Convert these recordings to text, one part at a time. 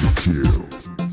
you kill.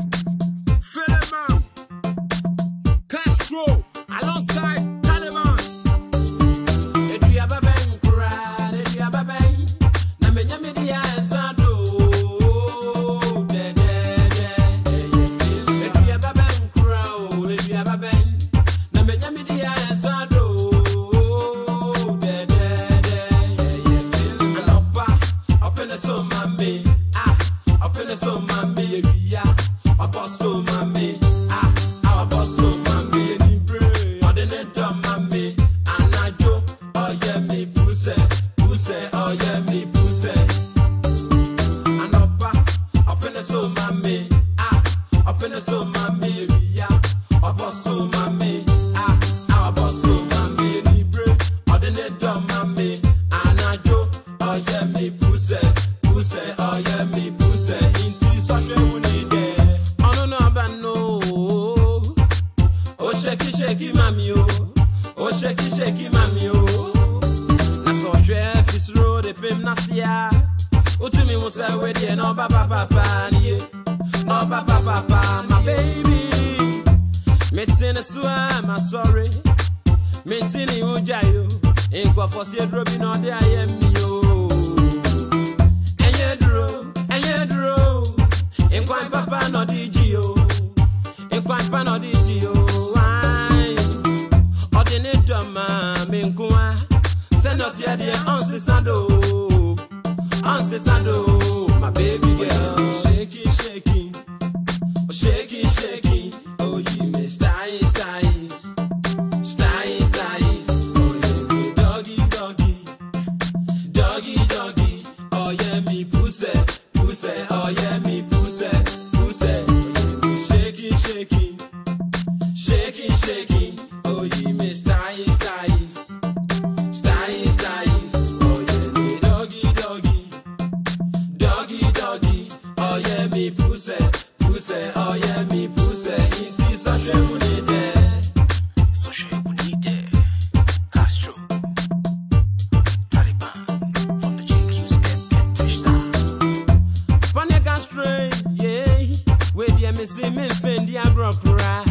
me see me fendi agrokura.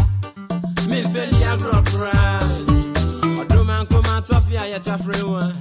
Me fend fendi agrokura. Odo man come out of ya yet a one.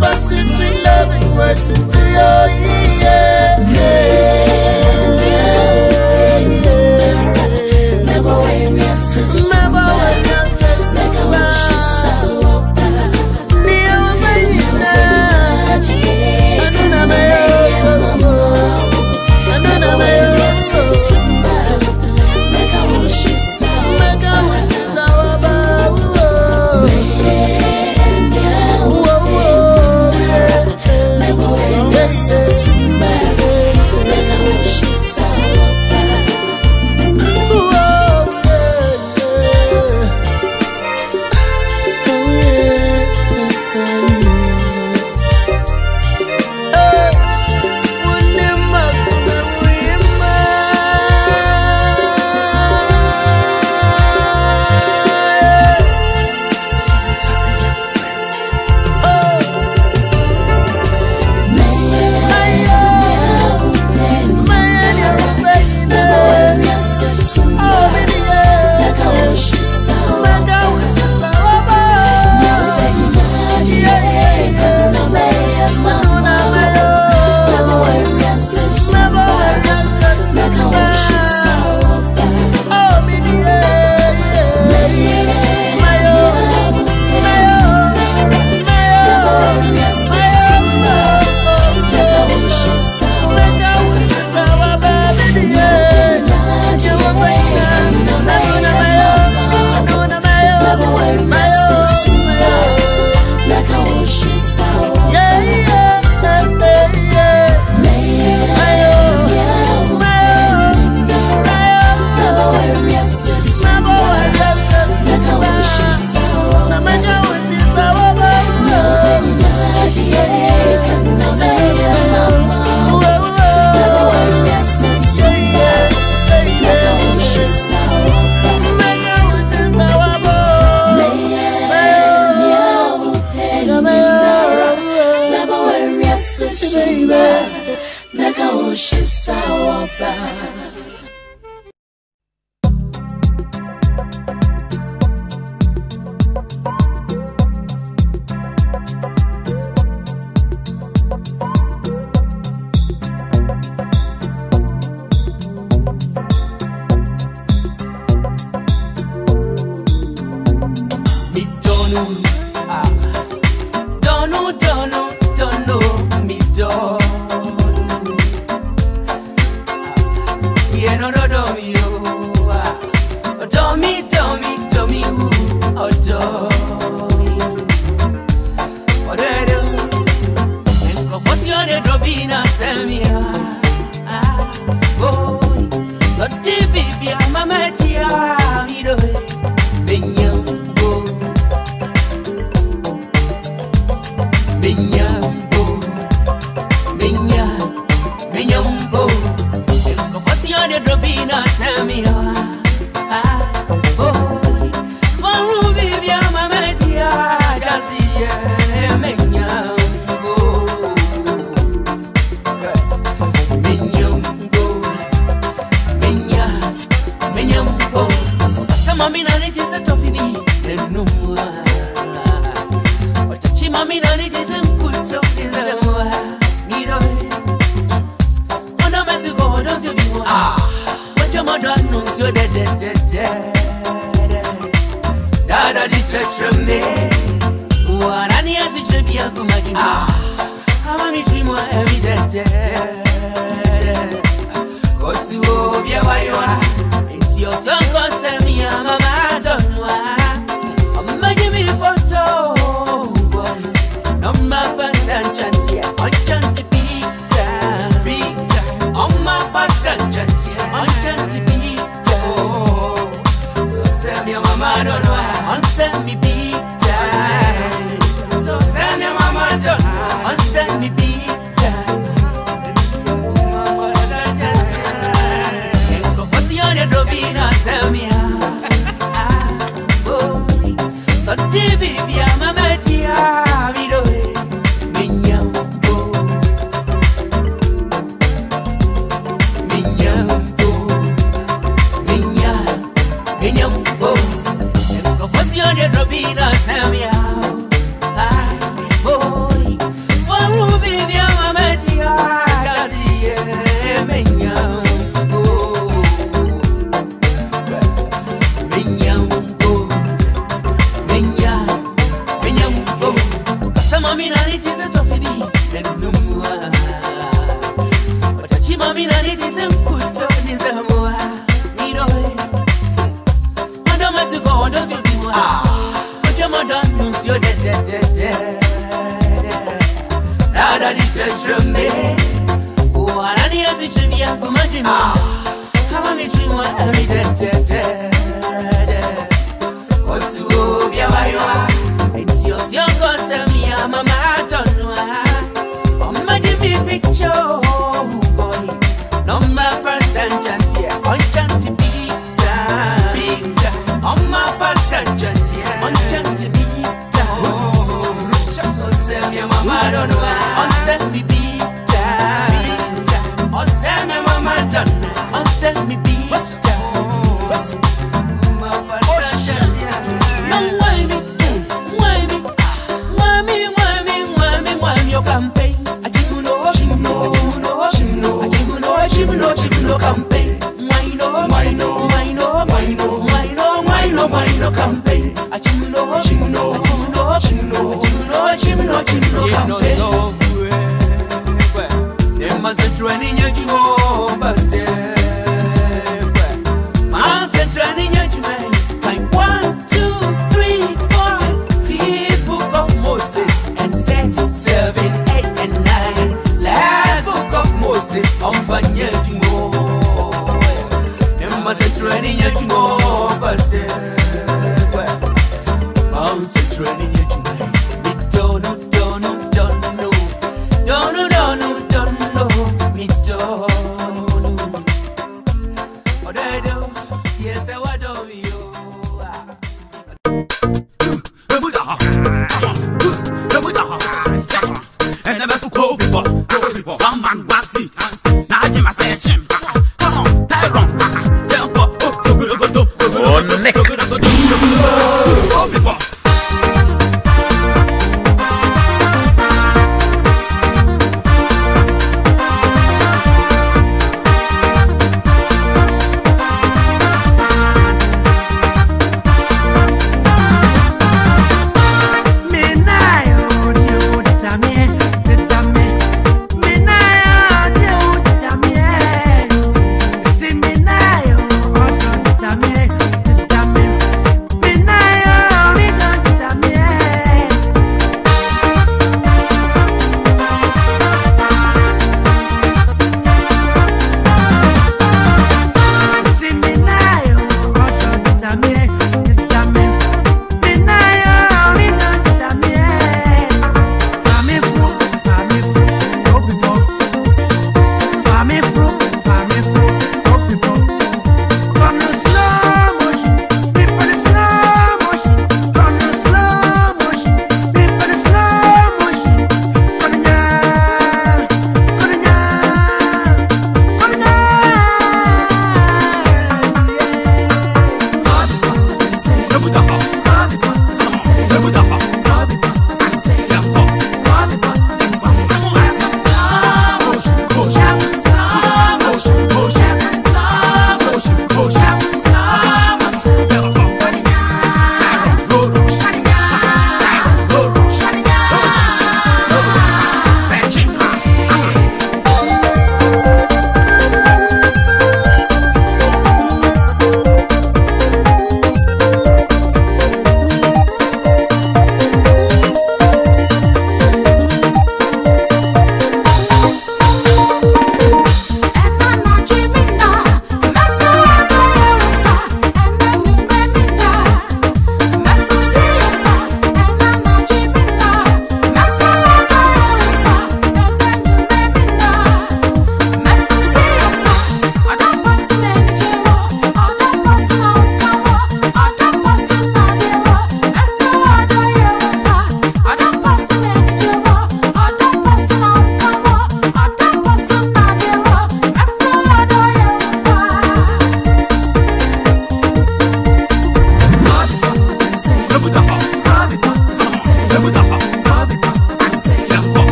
Whisper sweet sweet loving words into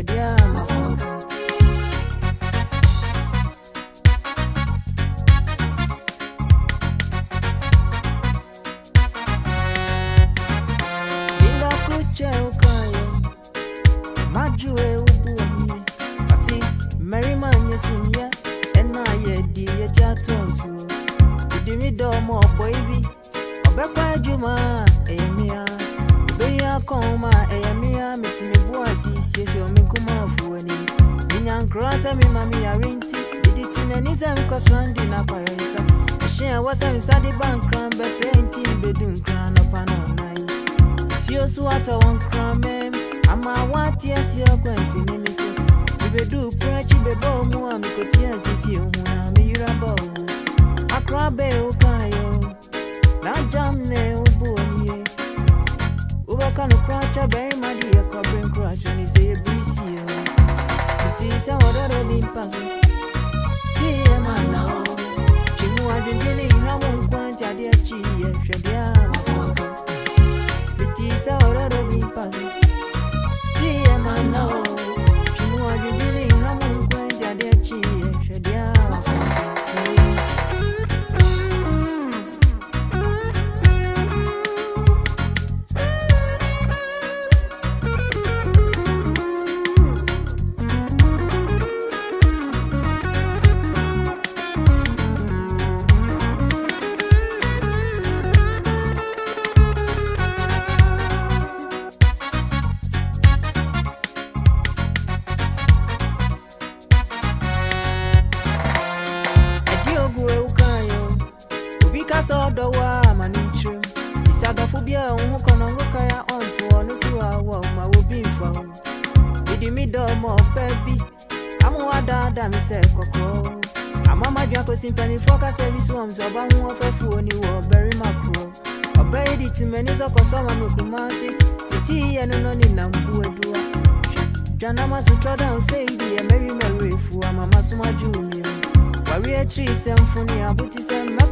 hwɛdeɛ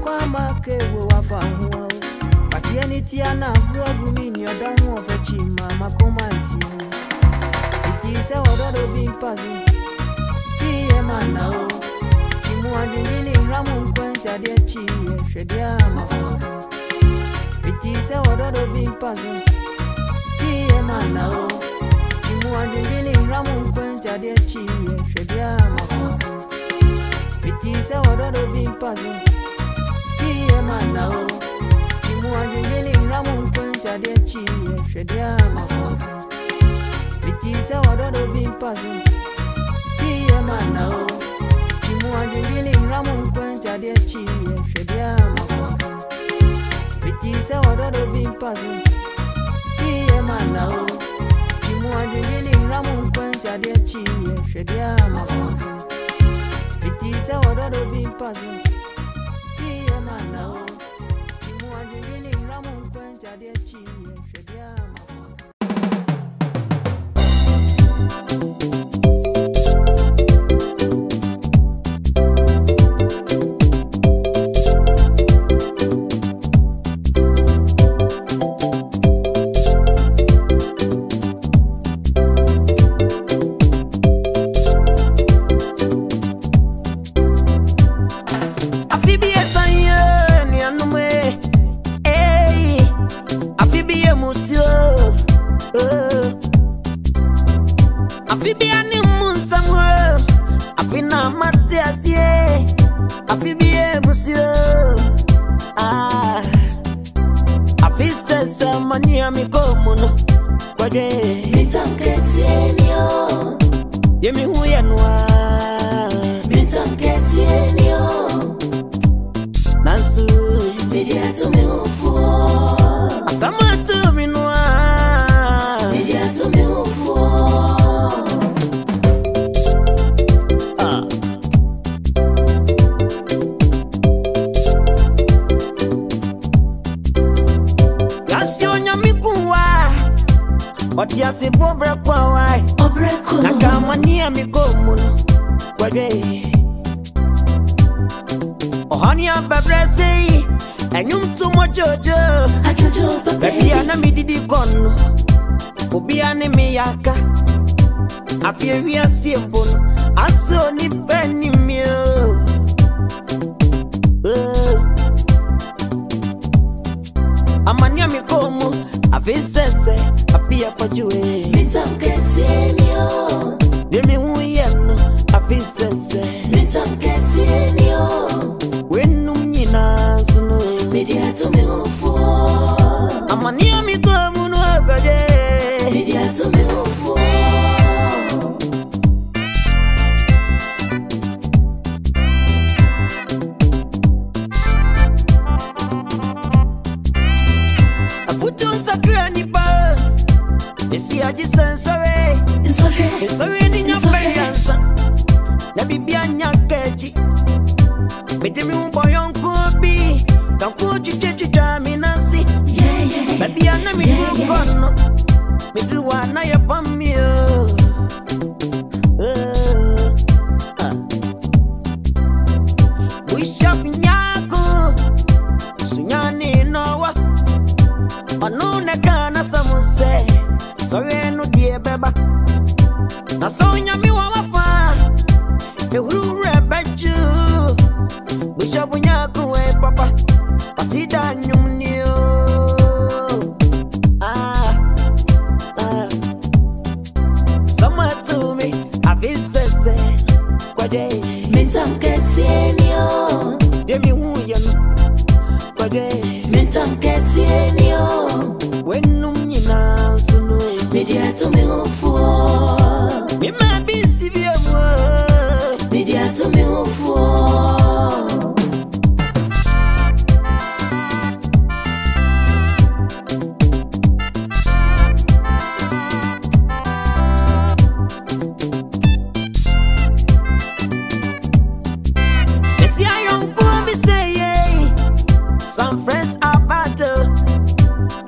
kwa make wafa ho. Kasi eni tia na buagu mini oda makoma nti Iti se ododo bimpazu Ti e mana o. Chimu andi ramu mkwenta die chi e shedia mafoka Iti se ododo bimpazu Ti e mana o. Chimu andi ramu mkwenta die chi e shedia mafoka Iti se ododo bimpazu ye mana o Imu ajunye ni ramu de chi ye shedi se wadodo bimpazu Ti ye mana o Imu ajunye ni ramu mkwenta de chi ye shedi se wadodo bimpazu Ti ye mana o Imu ajunye ni ramu mkwenta de chi ye shedi ama foka Miti se wadodo yɛ hwɛdeɛ kwadwe ɔhɔne abɛbrɛ sei ɛnwom to mɔgyoogyo baabi a na medidi kɔ no obia ne me yɛaka afei wiase mpo no asɛ onipa nimio amanneɛ me kɔɔ mu afei sɛ sɛ apia fɔgyewe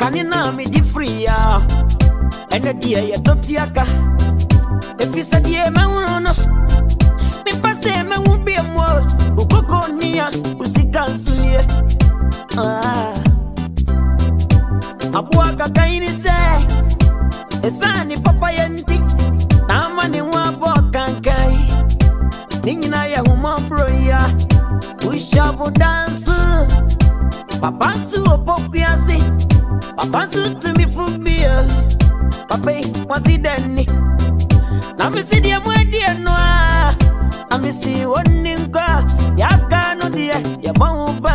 kani na me di free ya ene die ye toti aka efisa die me wuro no me pase me wu bi mo ukoko nia usika nsuye ah. Abua kaka ini se esani papa ye nti. Na mani wa bo kankai. Ningina ye humo bro ya ushabu dance papa su opokuasi Papa sutimifumbia papai mwasidani namisidie mwedienwa amisiwoninga yakanudie yamwauba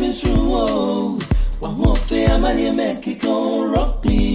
living room, whoa. One more fear, money, make it go rock, please.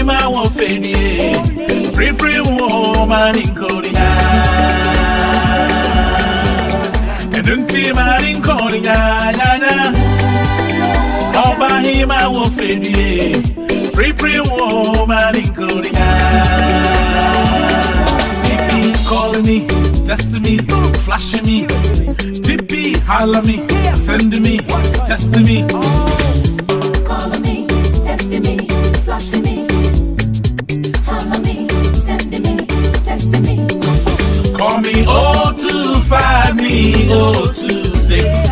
Ọba hima wọ fèdíè Pírípírí wọ balinkoni ya Ẹ̀dùntì balinkoni ya ya. Ya Ọba hima wọ fèdíè Pírípírí wọ balinkoni ya Pipi calling me, testing me, flashing me Pipi holler me, sending me, testing me. Calling me, testing me, flashing me, testing me. Call me 025 me 026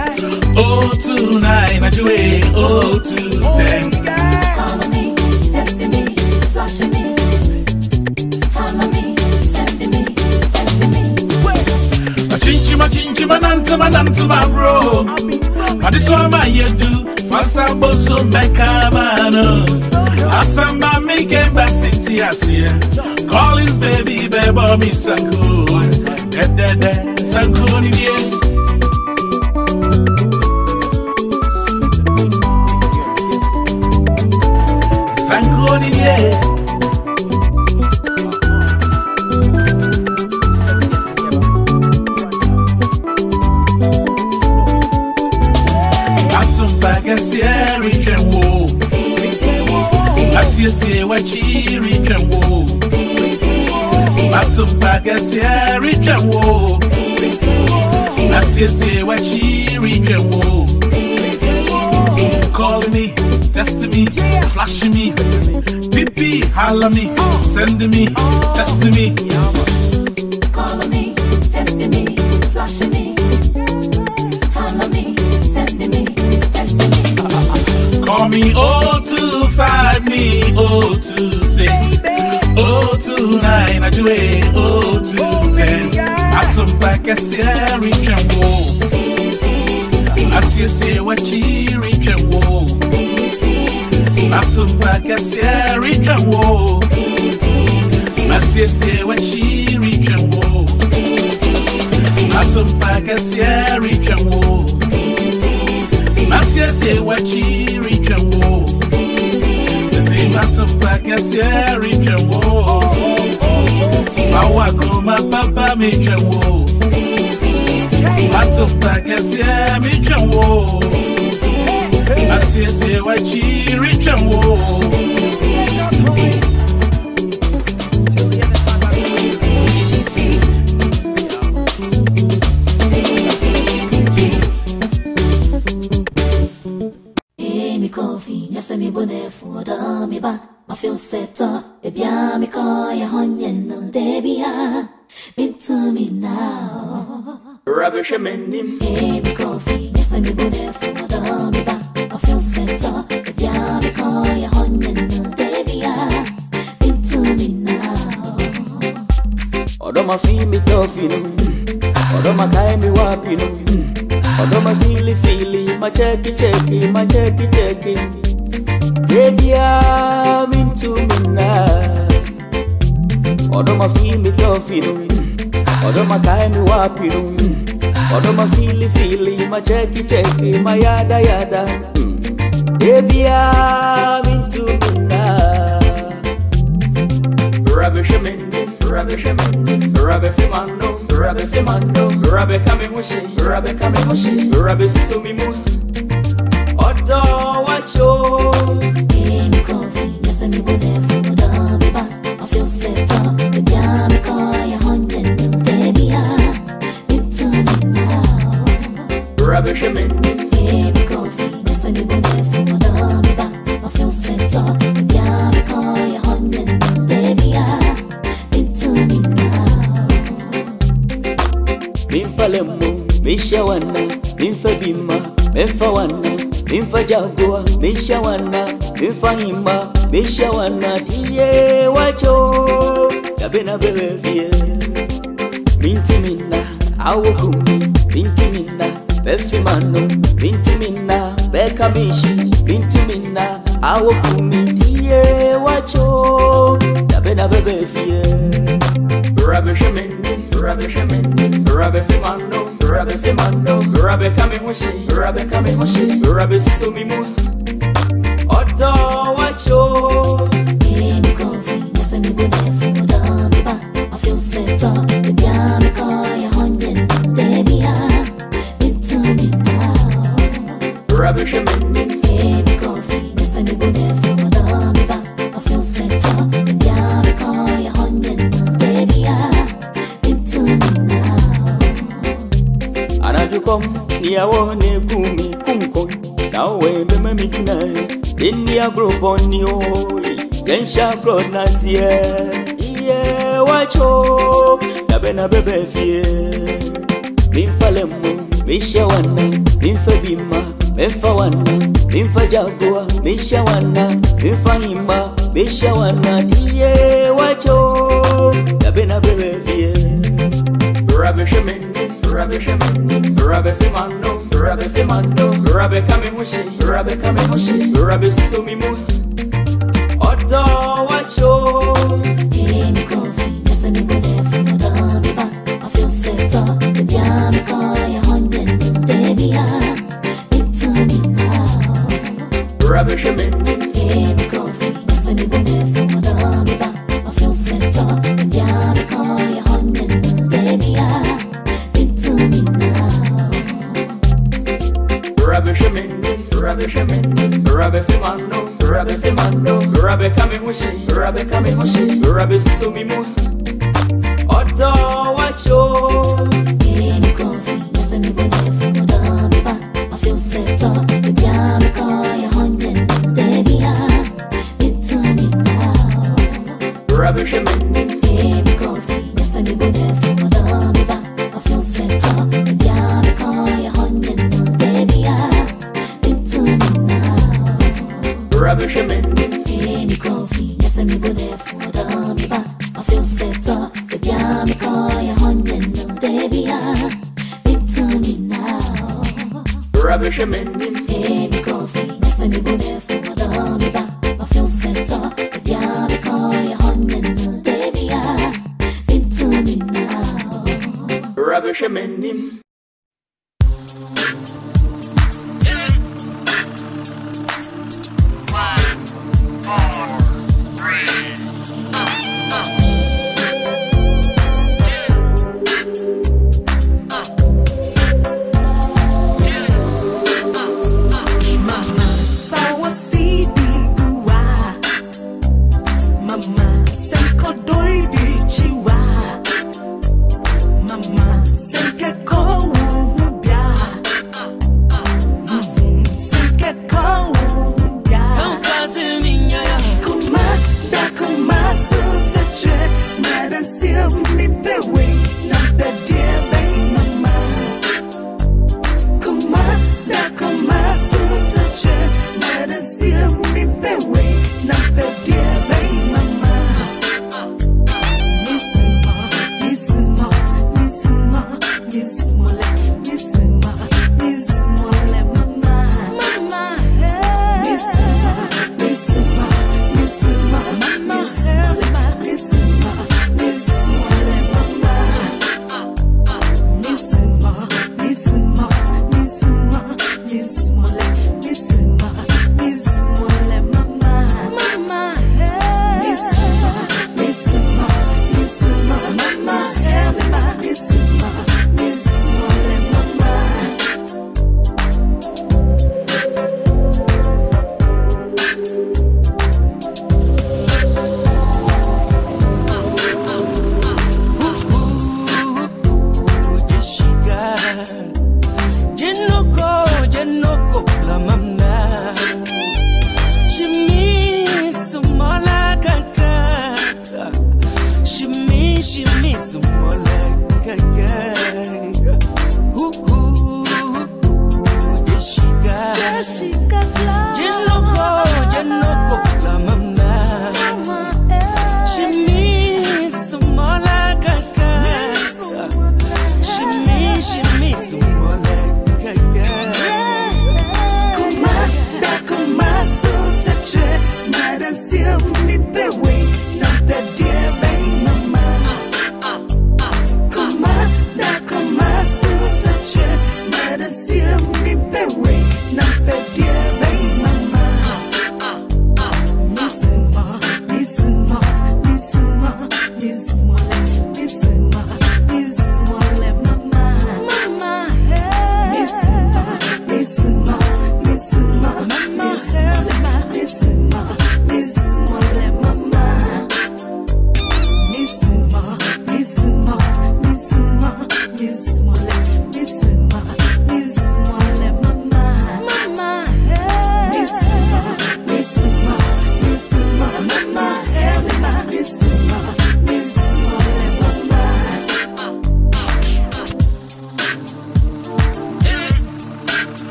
029 Ajue 0210 Calling me, testing me, flashing me, holler me, sending me, testing me. Machinchima chinchima nantama nantama bro. But this one my you do. Fasa boso meka mano Asamba get back city asia Call his baby baby me sanko De de sanko ni die Atumba gasia richenwo Asiesie wachi richenwo Calling me, testing me, flashing me Pipi holler me, sending me, testing me Calling me, testing me, flashing me, holler me, sending me, testing me. Call me 025 me 026 029 Ajue 0210 Atumba kasia richenwo Asiesie wachi richenwo Atumba kasia richenwo Asiesie wachi richenwo Atumba kasia richenwo Asiesie wachi richenwo Say Atumba kasia richenwo wako mapapa mijanwo matopakasia mijanwo asiesie wachiri janwo Misha wanatie wacho Yabena bebe vie. Binti minna awukumi Binti minna befimano Binti minna bekamishi Binti minna awukumi tie wacho Yabena bebe vie. Rabbi shemini, rabbi shemini, rabbi fimano Rabbi fimano, rabbi kamimushi Rabbi kamimushi, rabbi susumimu Odo wacho. kom ni awo ne kumi kumko. Na we meme mikina deni agro boni oli. Gensha bro na sie ye wacho. Na bena bebe fie. Mi fale mu mi shewana mi fe bishawana misha wana, bishawana bimfa himba bishawana tiye wacho. Yabe na bebe fiye rabe shemeni rabe shemeni rabe fimano rabe fimano rabe kame mushi rabe kame mushi. Rabe susumimu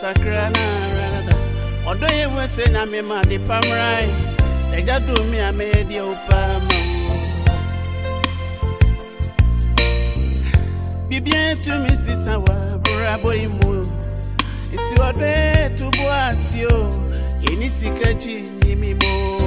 sakra na odo yẹn wọ sẹ na mi ma di pam rai sẹjá dùn a me di ọ pa mọ. bíbí ẹtù mi sísan wà búra bóyí mu ètò ọdọ ẹtù bọ àṣì o èyí ní sìkẹjì ní mímọ.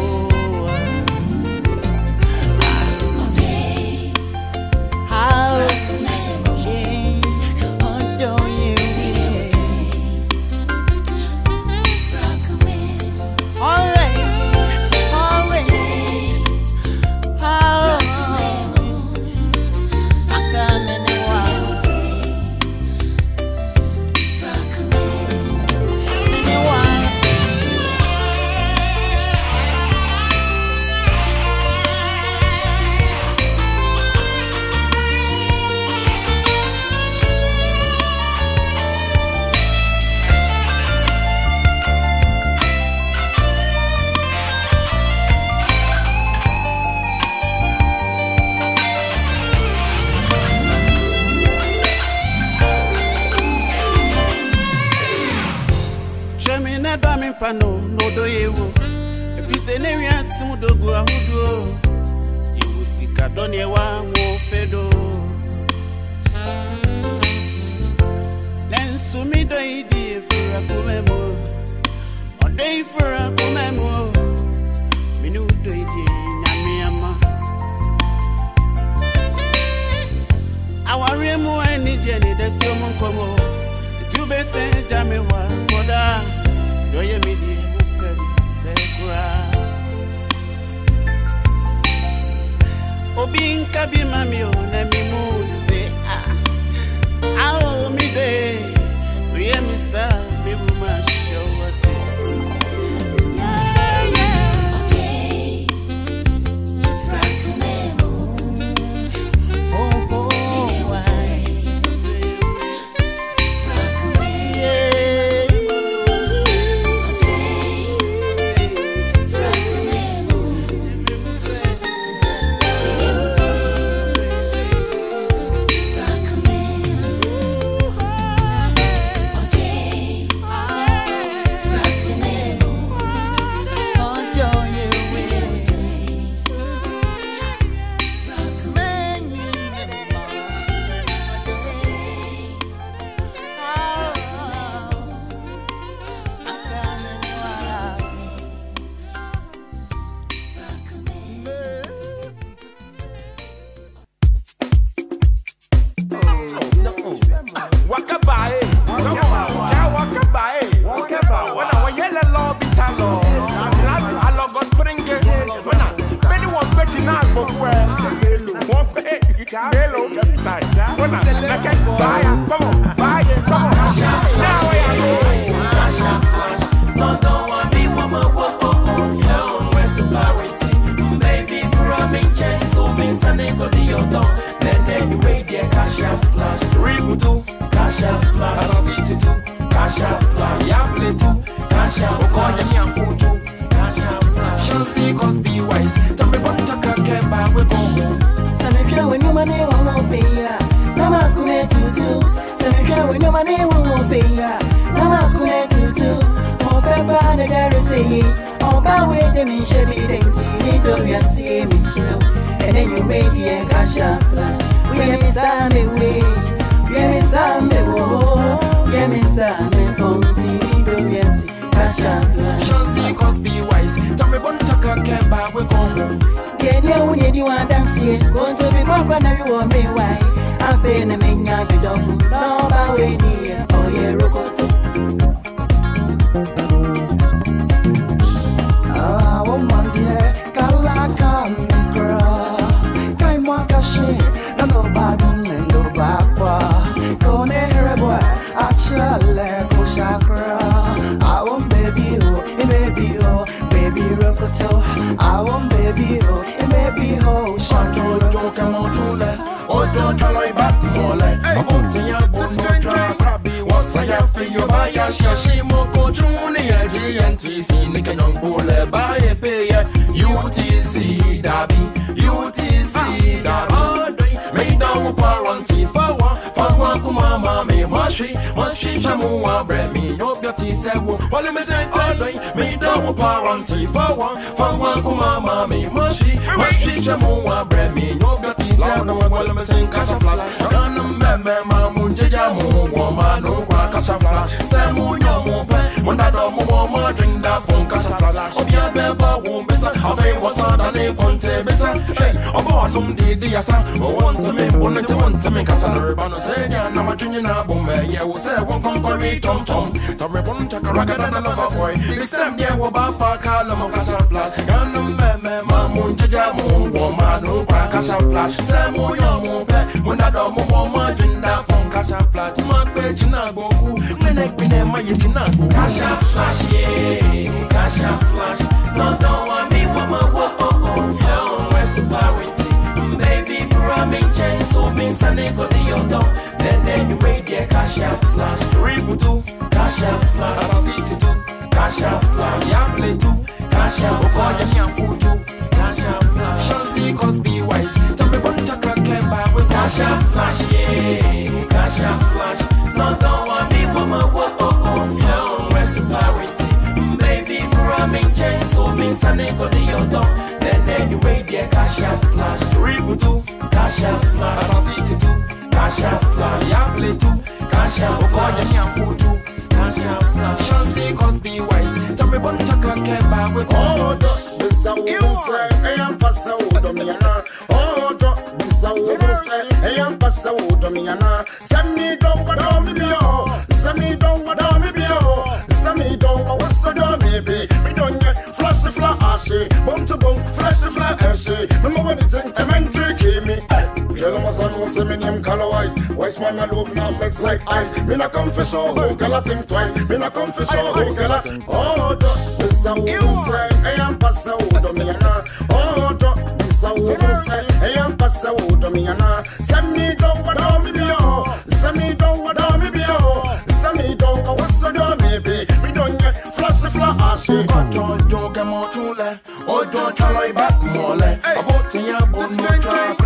Krabi Wasa ya fiyo ba ya shia shimo ko chuni ya GNTC Nika nyong bule ba ye pe UTC dabi UTC dabi. Me da wo paranti fa wa Fa wa kumama me mashi Mashi shamu wa bre mi Nyop ya ti wo. Wale me se kodoi Me da wo paranti fa wa Fa wa kumama me mashi Mashi shamu wa bre mi Nyop ya ti wo. Wale me kasha flash. Yana meme ma munjeja mu Wo ma no kwa kasha flash Se mu nyomu pe Munda do mu wo ma drink da fun kasha flash. Obia beba wo bisa Afe wasa da ne konte bisa Hey, obo asum di di yasa O want me, bonne te want me Kasa. No se ya na ma junyi na bombe Yeah, wo se won konkori tom tom. Tore bon chaka raga da na lava boy. This time yeah, wo ba fa kala mo kasha flash. Yana meme ma munjeja mu Wo ma no kwa kasha flash. Se mu nyomu pe Munda do mu wo ma drink da fun kasha flash. Ma pe china boku Mene kpine ma ye boku Kasha flash, yeah, kasha flash. No, don't want me, woman, whoa, oh, oh Hell, reciprocity Baby, programming change So means I need go to your door Then, then you made the kasha flash Ripu tu, kasha flash City tu, kasha flash Yable tu, kasha flash Okoye nyafu tu, kasha flash Shansi cause be wise Tell me one chakra kemba with kasha flash Yeah, kasha flash No, don't want woman, whoa, oh, oh Hell, reciprocity. Baby, programming change So means I need to your door Then, made the kasha flash. Ripu tu, kasha flash. City tu, kasha flash. Yable tu, kasha Okoye nyafu tu, kasha flash Shansi cause be wise Tell me one chakra kemba with Odo, bisa ubunse, eyam pasa udomiana. Odo, bisa ubunse, eyam pasa udomiana. Semi don wada mi bio, semi don wada mi bio, semi don wa wasa do mi bi. Mi don ye flash fla ashe, bum to bum, flash fla ashe. Mama when it think temen tricky me. Girl, my son wants me name color wise. Wise man, I love now mix like ice. Me not come for show, oh, girl, I think twice. Me not come for show, oh, girl, I think. Oh, do, bisa ubunse, eyam pasa udomiana. Oh, do, bisa ubunse, eyam pasa udomiana. Semi don wada mi bio, semi don wada mi bio, semi don wa wasa do mi bi. Mi don ye flash fla ashe. Ojo ke mo chule Ojo chalo ibat mole Avoti ya bono tra krabi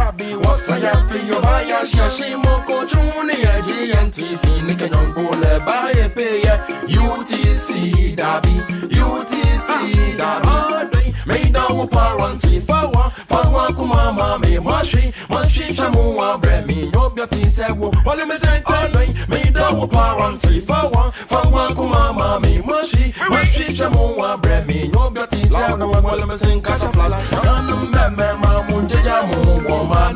Wasa ya fiyo ba ya shia shimo ko chuni ya GNTC Nike nyong bule ba ye pe ye. UTC dabi UTC dabi. Me da wo paranti fawa Fawa kumama me mashi Mashi shamu wa bre mi Nyobya ti se wo. Wale me se kodoi Me da wo paranti fawa Fawa kumama me mashi Mashi shamu wa bre mi Nyobya ti se wo. Wale me se kasha flash. Yana meme ma munjeja mu Wo ma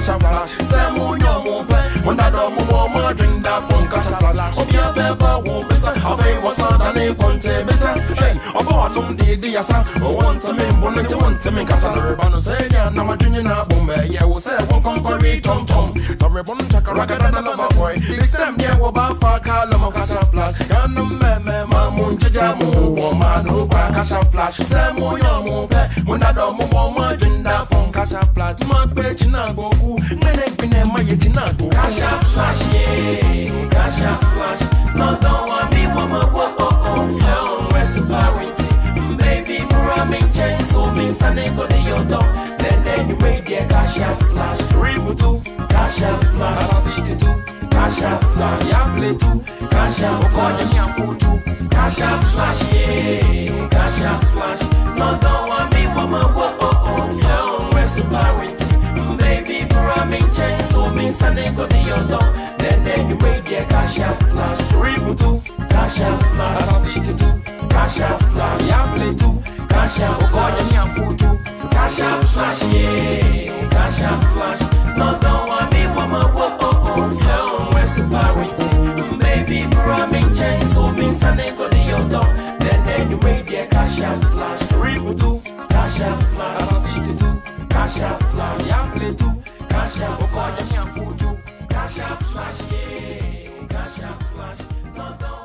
kwa kasha flash Se mu nyomu pe. Munda do mu wo ma drink da fun kasha flash. Obia beba wo bisa Afe wasa da ne konte bisa Hey, obo asum di di yasa O oh, want to me mbone te want to me kasa Lurba no se ya na ma junye na bombe Yeah, wo se won konkori tom tom Tore bon chaka raga da da lava boy. This time yeah, wo ba fa kala mo kasha flash. Yana meme ma munjeja mu Wo ma no kwa kasha flash. Se mu nyomu pe Munda do mu wo ma drink da fun kasha flash. Ma pe china goku Ngene gbine ma ye china goku Kasha flash yeah, kasha flash. No don't want me woman wo oh oh, oh. Hell reciprocity Programming change So need go to your door. Then you made the kasha flash. Ribu tu, kasha flash. City tu, kasha flash. Yable tu, kasha Okoye nyafu tu, kasha flash. Yeah, kasha flash. No don't want me woman wo oh oh. Hell reciprocity Programming change So I go to your door. Then then you made the kasha flash. Ribu tu, kasha flash. City tu, kasha flash. Yable tu, kasha Okoye nyafu tu, kasha flash. Yeah, kasha flash No don't want me woman wo oh oh Hell reciprocity Baby programming change So means I need go to your door. Then then you made the kasha flash. Ribu tu, kasha flash. City tu, Cash up, call them. Cash up, flash, yeah. Cash up. flash, no, no.